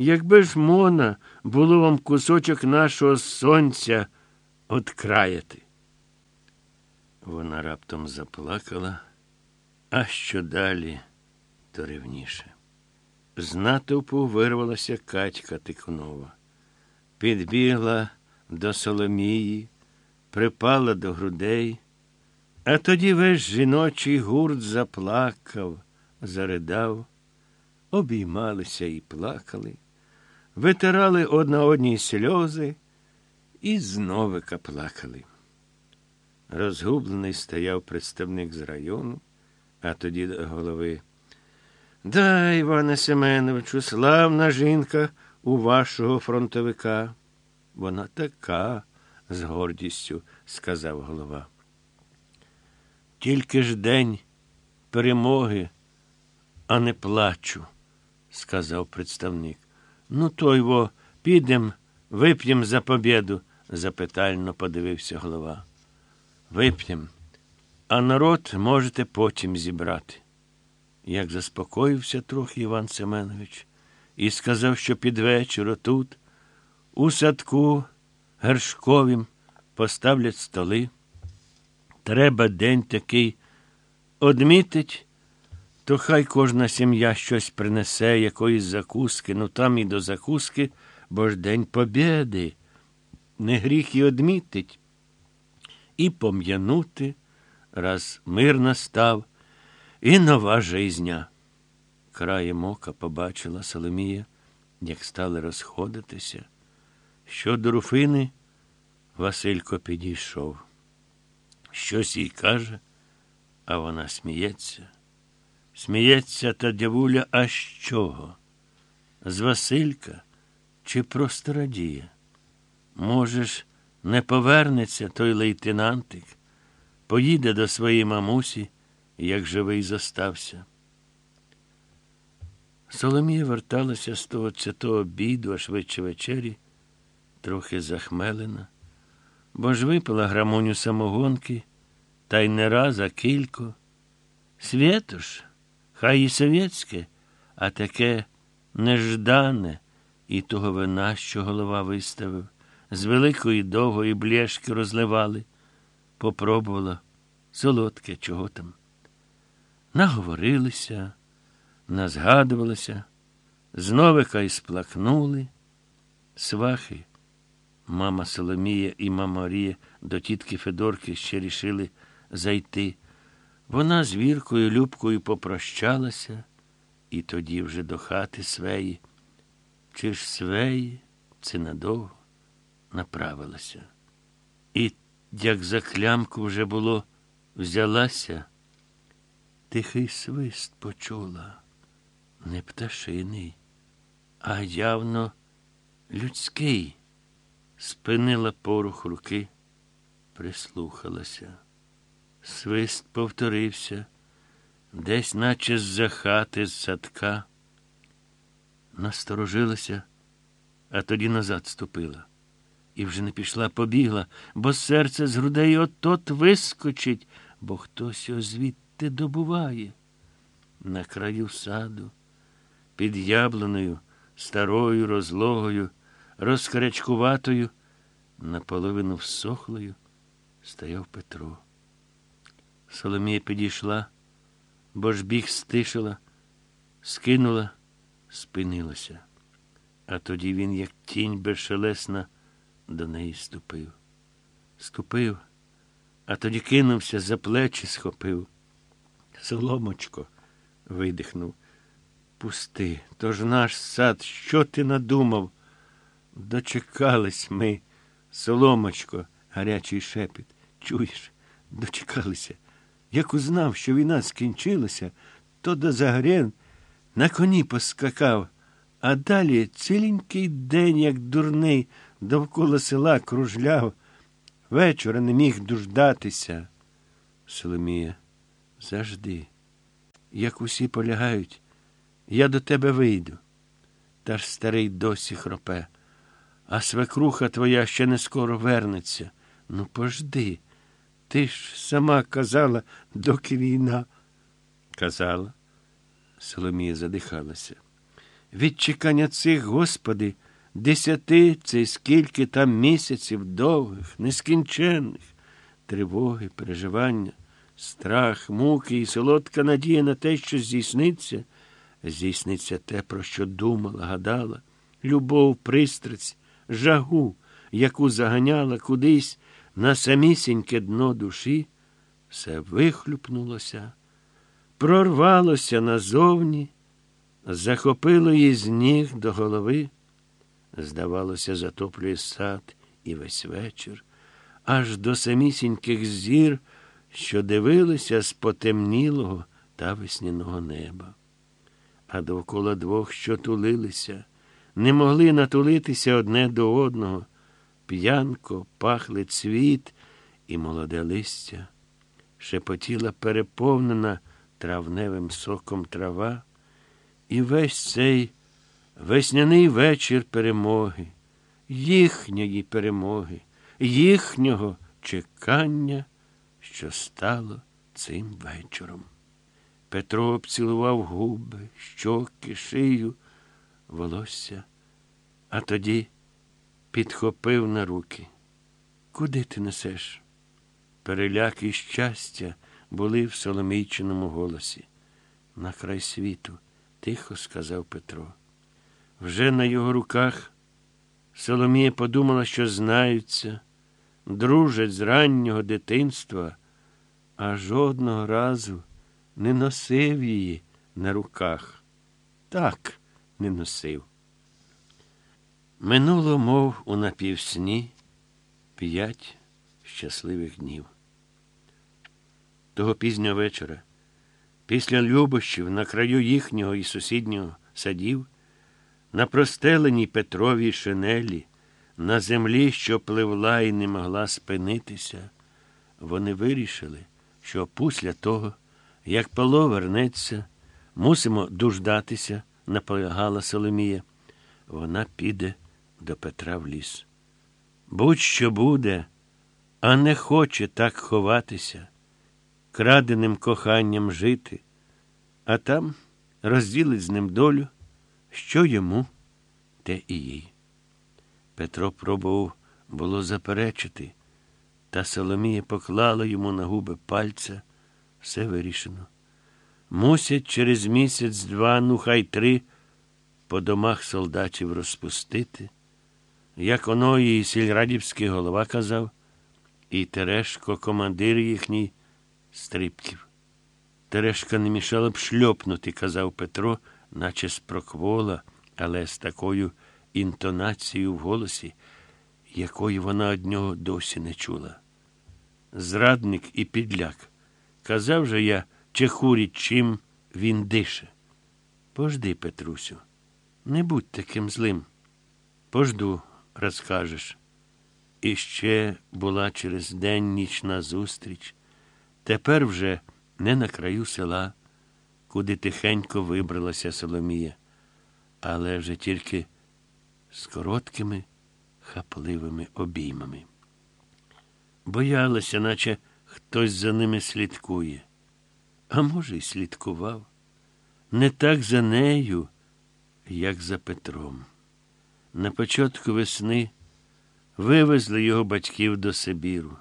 якби ж мона було вам кусочок нашого сонця откраяти. Вона раптом заплакала, а що далі, то ревніше. З натовпу вирвалася Катька Тикунова, підбігла до Соломії, припала до грудей, а тоді весь жіночий гурт заплакав, заридав, обіймалися і плакали, витирали одна одній сльози і зновика плакали. Розгублений стояв представник з району, а тоді до голови. Да, Іване Семеновичу, славна жінка у вашого фронтовика. Вона така, з гордістю сказав голова. Тільки ж день перемоги, а не плачу, сказав представник. Ну, то його підем, вип'єм за побєду, запитально подивився голова. Вип'єм, а народ можете потім зібрати. Як заспокоївся трохи Іван Семенович і сказав, що під вечір отут, у садку Гершковім поставлять столи. Треба день такий одмітить, то хай кожна сім'я щось принесе, якоїсь закуски, ну там і до закуски, бо ж День Побєди. Не гріх і одмітить, і пом'янути, раз мир настав, і нова жизня. Краєм ока побачила Соломія, як стали розходитися. Що до Руфини, Василько підійшов. Щось їй каже, а вона сміється. Сміється та дявуля, а з чого? З Василька чи просто радіє? Можеш, не повернеться той лейтенантик, поїде до своєї мамусі, як живий зостався. Соломія верталася з того цятого обіду, а швидше вечері, трохи захмелена, бо ж випила грамоню самогонки, та й не раз, а кілько. Свєтош, хай і совєтське, а таке неждане і того вина, що голова виставив, з великої довгої блєшки розливали, попробувала солодке, чого там. Наговорилися, назгадувалися, зновика й сплакнули. Свахи, мама Соломія і мама Марія до тітки Федорки ще рішили зайти. Вона з Віркою Любкою попрощалася, і тоді вже до хати свеї, чи ж свеї, це надовго направилася. І, як за клямку вже було, взялася, тихий свист почула, не пташиний, а явно людський. Спинила порух руки, прислухалася. Свист повторився, десь, наче з-за хати, з садка. Насторожилася, а тоді назад ступила. І вже не пішла, побігла, бо серце з грудей от-от вискочить, бо хтось його звідти добуває. На краю саду, під яблуною, старою розлогою, розкарячкуватою, наполовину всохлою, стояв Петро. Соломія підійшла, бо ж біг стишила, скинула, спинилася. А тоді він, як тінь безшелесна, до неї ступив. Ступив, а тоді кинувся, за плечі схопив. Соломочко, видихнув. Пусти, то ж наш сад, що ти надумав? Дочекались ми, соломочко, гарячий шепіт. Чуєш, дочекалися. Як узнав, що війна скінчилася, то до Загрен на коні поскакав, а далі ціленький день, як дурний, довкола села кружляв, вечора не міг дуждатися. Соломія, завжди, як усі полягають, я до тебе вийду. Та ж старий досі хропе, а свекруха твоя ще не скоро вернеться. Ну, пожди. Ти ж сама казала, доки війна. Казала. Соломія задихалася. Від чекання цих, Господи, десяти це скільки там місяців довгих, нескінченних, тривоги, переживання, страх, муки і солодка надія на те, що здійсниться, здійсниться те, про що думала, гадала, любов, пристрасть, жагу, яку заганяла кудись на самісіньке дно душі, все вихлюпнулося, прорвалося назовні, захопило її з ніг до голови, здавалося, затоплює сад і весь вечір, аж до самісіньких зір, що дивилися з потемнілого та весняного неба. А довкола двох, що тулилися, не могли натулитися одне до одного. П'янко пахли цвіт і молоде листя, шепотіла переповнена травневим соком трава, і весь цей весняний вечір перемоги, їхньої перемоги, їхнього чекання, що стало цим вечором. Петро обцілував губи, щоки, шию, волосся, а тоді підхопив на руки. Куди ти несеш? Переляк і щастя були в Соломійчиному голосі. На край світу, тихо сказав Петро. Вже на його руках Соломія подумала, що знаються, дружать з раннього дитинства, а жодного разу не носив її на руках. Так не носив. Минуло, мов у напівсні, п'ять щасливих днів. Того пізнього вечора, після любощів на краю їхнього і сусіднього садів, на простеленій Петровій шинелі, на землі, що пливла і не могла спинитися, вони вирішили, що після того, як Пало вернеться, мусимо дуждатися, наполягала Соломія. Вона піде до Петра в ліс. Будь-що буде, а не хоче так ховатися, краденим коханням жити, а там розділить з ним долю, що йому, те і їй. Петро пробував було заперечити, та Соломія поклала йому на губи пальця. Все вирішено. Мусять через місяць, два, ну хай три, по домах солдатів розпустити як оно і сільрадівський голова казав, і Терешко, командир їхній, стрибків. Терешка не мішала б шльопнути, казав Петро, наче з проквола, але з такою інтонацією в голосі, якої вона од нього досі не чула. Зрадник і підляк. Казав же я, чехурі, чим він дише. Пожди, Петрусю, не будь таким злим. Пожду, розкажеш. І ще була через день нічна зустріч, тепер вже не на краю села, куди тихенько вибралася Соломія, але вже тільки з короткими, хапливими обіймами. Боялася, наче хтось за ними слідкує, а може, й слідкував. Не так за нею, як за Петром. На початку весни вивезли його батьків до Сибіру.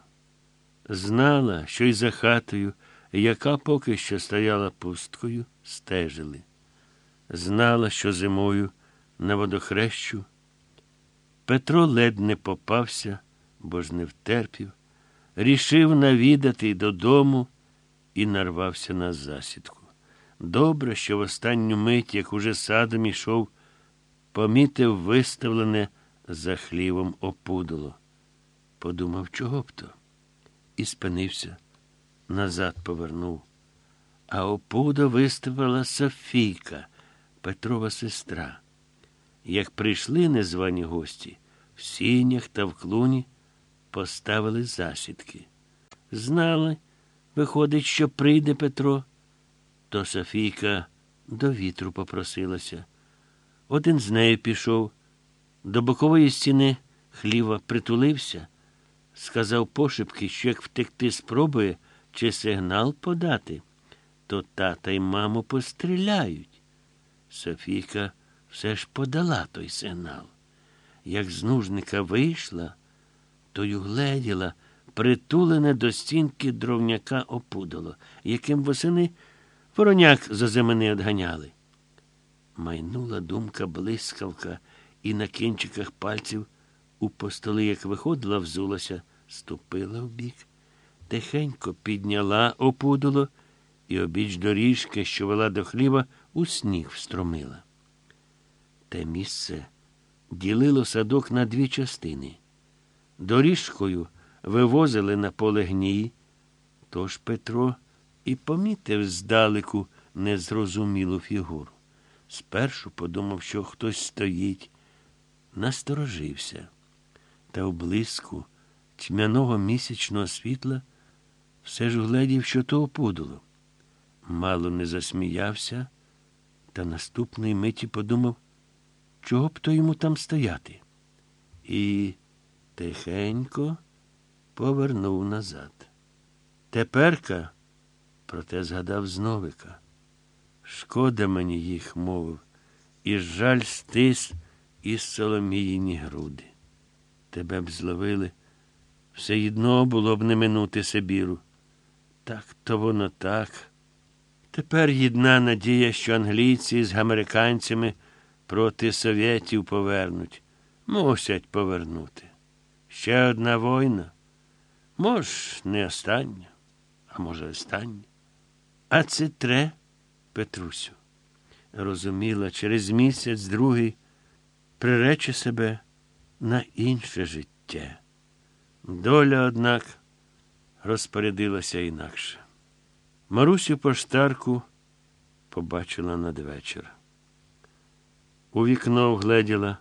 Знала, що й за хатою, яка поки що стояла пусткою, стежили. Знала, що зимою на водохрещу Петро ледь не попався, бо ж не втерпів, рішив навідати додому і нарвався на засідку. Добре, що в останню мить, як уже садом ішов, помітив виставлене за хлівом опудоло. Подумав, чого б то, і спинився, назад повернув. А опудо виставила Софійка, Петрова сестра. Як прийшли незвані гості, в сінях та в клуні поставили засідки. Знали, виходить, що прийде Петро, то Софійка до вітру попросилася. Один з нею пішов. До бокової стіни хліва притулився, сказав пошепки, що як втекти спробує чи сигнал подати, то тата й маму постріляють. Софійка все ж подала той сигнал. Як з нужника вийшла, то й угледіла притулене до стінки дровняка опудало, яким восени вороняк за зимини одганяли. Майнула думка блискавка, і на кінчиках пальців у постоли, як виходила, взулася, ступила вбік, тихенько підняла опудало і обіч доріжки, що вела до хліба, у сніг встромила. Те місце ділило садок на дві частини. Доріжкою вивозили на поле гній, тож Петро і помітив здалеку незрозумілу фігуру. Спершу подумав, що хтось стоїть, насторожився, та в блиску тьмяного місячного світла все ж гледів, що то опудало. Мало не засміявся, та наступної миті подумав, чого б то йому там стояти. І тихенько повернув назад. Теперка, проте згадав зновика. Шкода мені їх, мовив, і жаль стис із Соломіїні груди. Тебе б зловили, все одно було б не минути Сибіру. Так то воно так. Тепер єдна надія, що англійці з американцями проти совєтів повернуть. Мусять повернути. Ще одна війна. Мож, не остання, а може, остання. А це тре, Петрусю. Розуміла, через місяць другий прирече себе на інше життя. Доля, однак, розпорядилася інакше. Марусю поштарку побачила надвечір. У вікно вгледіла